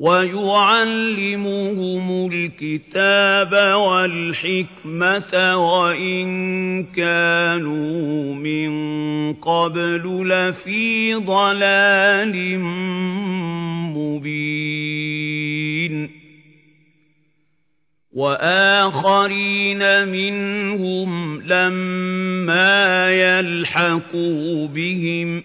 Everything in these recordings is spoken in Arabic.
وَيُعَلِّمُهُمُ الْكِتَابَ وَالْحِكْمَةَ وَإِن كَانُوا مِن قَبْلُ لَفِي ضَلَالٍ مُّبِينٍ. وَآخَرِينَ مِنْهُمْ لَمَّا يَلْحَقُوا بِهِمْ ۚ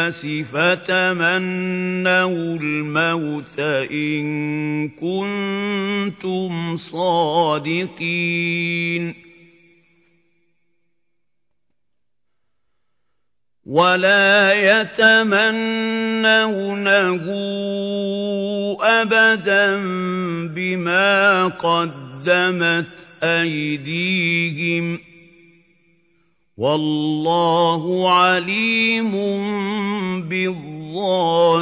النَّاسِ فَتَمَنَّوُا الْمَوْتَ إِن كُنتُمْ صَادِقِينَ. وَلَا يَتَمَنَّوْنَهُ أَبَدًا بِمَا قَدَّمَتْ أَيْدِيهِمْ ۗ وَاللَّهُ عَلِيمٌ بِالظَّالِمِينَ.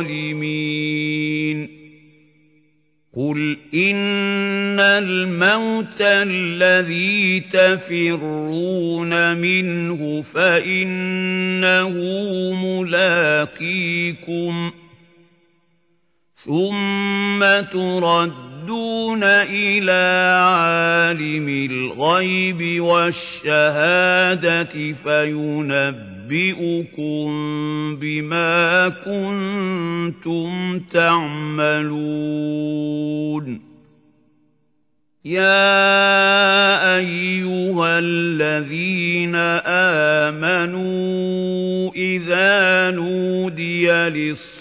قُلْ إِنَّ الْمَوْتَ الَّذِي تَفِرُّونَ مِنْهُ فَإِنَّهُ مُلَاقِيكُمْ ثُمَّ تُرَدُّونَ إِلَىٰ عَالِمِ الْغَيْبِ وَالشَّهَادَةِ فَيُنَبِّئُكُم بِمَا كُنتُمْ تَعْمَلُونَ. يَا أَيُّهَا الَّذِينَ آمَنُوا إِذَا نُودِيَ لِلصَّلَاةِ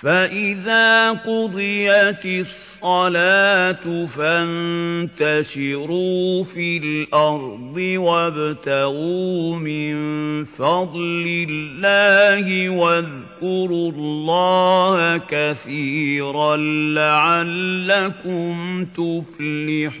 فَإِذَا قُضِيَتِ الصَّلَاةُ فَانتَشِرُوا فِي الْأَرْضِ وَابْتَغُوا مِن فَضْلِ اللَّهِ وَاذْكُرُوا اللَّهَ كَثِيرًا لَّعَلَّكُمْ تُفْلِحُونَ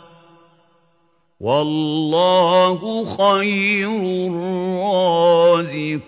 وَاللَّهُ خَيْرُ الرَّازِقِينَ.